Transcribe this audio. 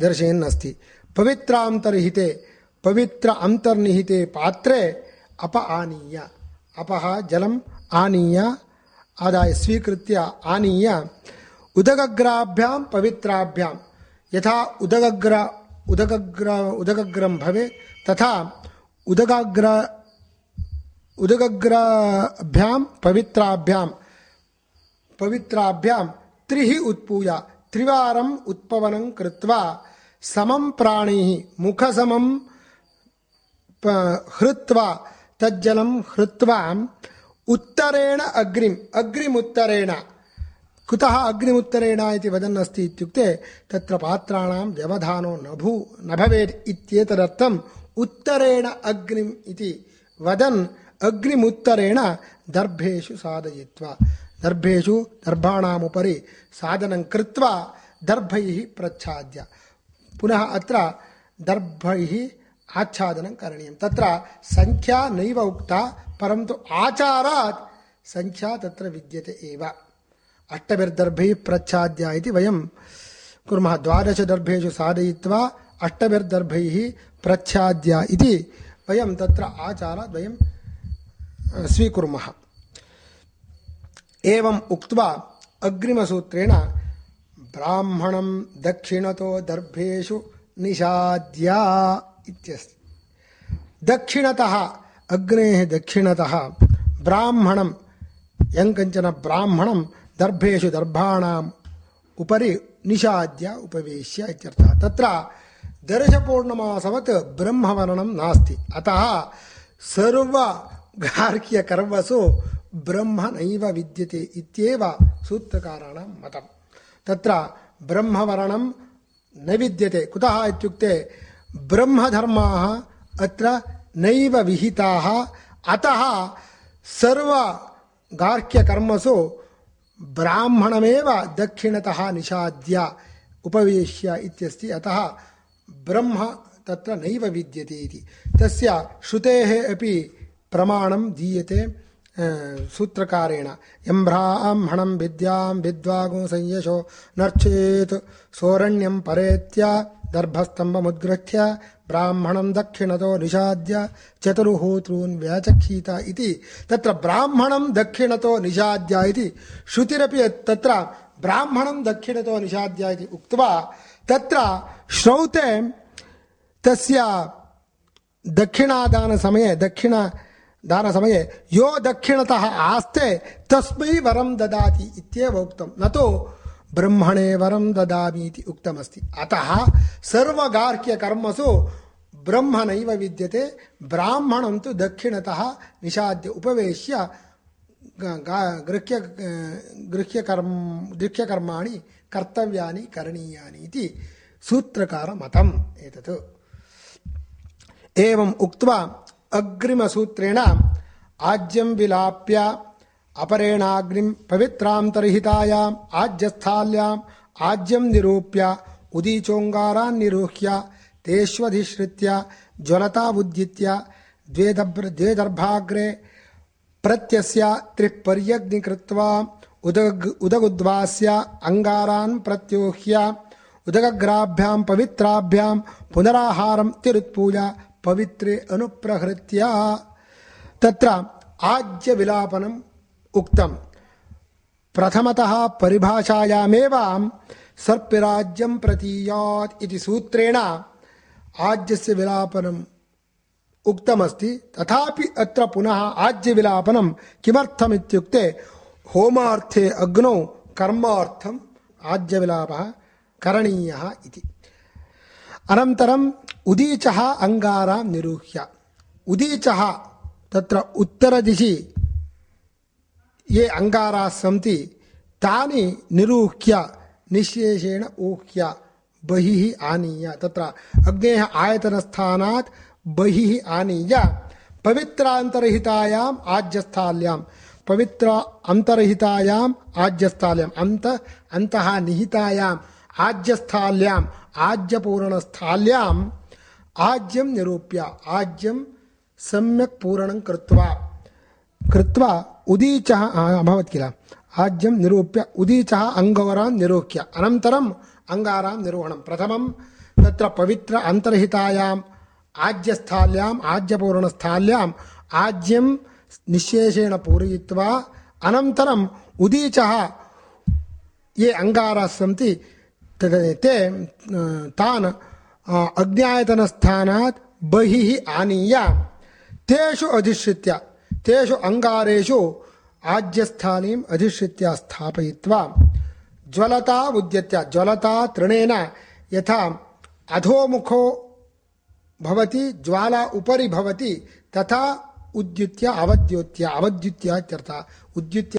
दर्शयन् अस्ति। पवित्रान्तर्हिते, पवित्र अन्तर्निहिते पात्रे अप आनीय। अपः जलम् आनीय, आदाय स्वीकृत्य आनीय। उदगग्राभ्यां पवित्राभ्यां यथा उदगग्र उदगग्र उदगग्रं भवेत् तथा उदगाग्र उदगग्राभ्यां पवित्राभ्यां पवित्राभ्यां त्रिः उत्पूय त्रिवारम् उत्पवनं कृत्वा समं प्राणैः मुखसमं हृत्वा तज्जलं हृत्वा उत्तरेण अग्निम् अग्निमुत्तरेण कुतः अग्निमुत्तरेण इति वदन् अस्ति इत्युक्ते तत्र पात्राणां व्यवधानो न भू न भवेत् इत्येतदर्थम् उत्तरेण अग्निम् इति वदन् अग्निमुत्तरेण दर्भेषु साधयित्वा दर्भेषु दर्भाणामुपरि साधनं कृत्वा दर्भैः प्रच्छाद्य। पुनः अत्र दर्भैः आच्छादनं करणीयं। तत्र सङ्ख्या नैव उक्ता, परन्तु आचारात् सङ्ख्या तत्र विद्यते एव। अष्टभिर्दर्भैः प्रच्छाद्य इति वयं कुर्मः। द्वादशदर्भेषु साधयित्वा अष्टभिर्दर्भैः प्रच्छाद्य इति वयं तत्र आचारात् वयं स्वीकुर्मः। एवम् उक्त्वा अग्रिमसूत्रेण, ब्राह्मणं दक्षिणतो दर्भेषु निषाद्य इत्यस्ति। दक्षिणतः, अग्नेः दक्षिणतः, ब्राह्मणं यं कञ्चन ब्राह्मणं दर्भेषु दर्भाणाम् उपरि निषाद्य उपवेश्य इत्यर्थः। तत्र दर्शपूर्णमासवत् ब्रह्मवर्णं नास्ति। अतः सर्वगार्ह्यकर्मसु ब्रह्म नैव विद्यते इत्येव सूत्रकाराणां मतं तत्र ब्रह्मवर्णं न विद्यते। कुतः इत्युक्ते ब्रह्मधर्माः अत्र नैव विहिताः। अतः सर्वगार्ह्यकर्मसु ब्राह्मणमेव दक्षिणतः निषाद्य उपवेश्य इत्यस्ति। अतः ब्रह्म तत्र नैव विद्यते इति। तस्य श्रुतेः अपि प्रमाणं दीयते। सूत्रकारेण। यं ब्राह्मणं विद्यां विद्वागो संयशो नर्चेत् सोरण्यं परेत्य दर्भस्तम्भमुद्गृह्य ब्राह्मणं दक्षिणतो निषाद्य चतुर्होतॄन् व्याचक्षीत इति। तत्र ब्राह्मणं दक्षिणतो निषाद्य इति श्रुतिरपि तत्र ब्राह्मणं दक्षिणतो निषाद्य इति उक्त्वा तत्र श्रौते तस्य दक्षिणादानसमये दक्षिणदानसमये यो दक्षिणतः आस्ते तस्मै वरं ददाति इत्येव उक्तं न तु ब्रह्मणे वरं ददामि इति उक्तमस्ति अतः सर्वगार्ह्यकर्मसु ब्रह्म नैव विद्यते ब्राह्मणं तु दक्षिणतः निषाद्य उपवेश्य गृह्य गृह्यकर्म गृह्यकर्माणि कर्तव्यानि करणीयानि इति सूत्रकारमतम् एतत् एवम् उक्त्वा अग्रिमसूत्रेण आज्यं विलाप्य अपरेणाग्निं पवित्रान्तर्हितायाम् आज्यस्थाल्याम् आज्यं निरूप्य उदीचोङ्गारान् निरूह्य तेष्वधिश्रित्य ज्वलतावुद्यित्य द्वे दब्र द्वे दर्भाग्रे प्रत्यस्य त्रिः पर्यग्निकृत्वा उदग उदगुद्वास्य अङ्गारान् प्रत्योह्य उदगग्राभ्यां पवित्राभ्यां पुनराहारं तिरुत्पूय पवित्रे अनुप्रहृत्य। तत्र आज्यविलापनम् उक्तम्। प्रथमतः परिभाषायामेव सर्पिराज्यं प्रतीयात् इति सूत्रेण आज्यस्य विलापनम् उक्तमस्ति। तथापि अत्र पुनः आज्यविलापनं किमर्थमित्युक्ते होमार्थे अग्नौ कर्मार्थम् आज्यविलापः करणीयः इति। अनन्तरम् उदीचः अङ्गारां निरूह्य। उदीचः तत्र उत्तरदिशि ये अङ्गाराः सन्ति, तानि निरूह्य, निःशेषेण ऊह्य, बहिः आनीय। तत्र अग्नेः आयतनस्थानात् बहिः आनीय। पवित्रान्तर्हितायाम् आज्यस्थाल्यां पवित्र अन्तर्हितायाम् आज्यस्थाल्याम्, अन्त, अन्तः निहितायाम् आज्यस्थाल्याम्, आज्यपूरणस्थाल्याम् आज्यं निरूप्य, आज्यं सम्यक् पूरणं कृत्वा कृत्वा उदीचः अभवत् किल? आज्यं निरूप्य, उदीचः अङ्गवरान् निरूह्य अनन्तरम् अङ्गारां निर्वहणं। प्रथमं तत्र पवित्र अन्तर्हितायाम्, आज्यस्थाल्याम्, आज्यपूरणस्थाल्याम्, आज्यं निःशेषेण पूरयित्वा, अनन्तरम् उदीचः ये अङ्गाराः सन्ति ते, तान् अ, अज्ञायतनस्थानात् बहिः आनीय। तेषु अधिश्रित्य तेषु अङ्गारेषु आज्यस्थानीम् अधिश्रित्य स्थापयित्वा ज्वलता उद्यत्य ज्वलता तृणेन यथा अधोमुखो भवति ज्वाला उपरि भवति तथा उद्युत्य अवद्युत्य अवद्युत्य इत्यर्थः उद्युत्य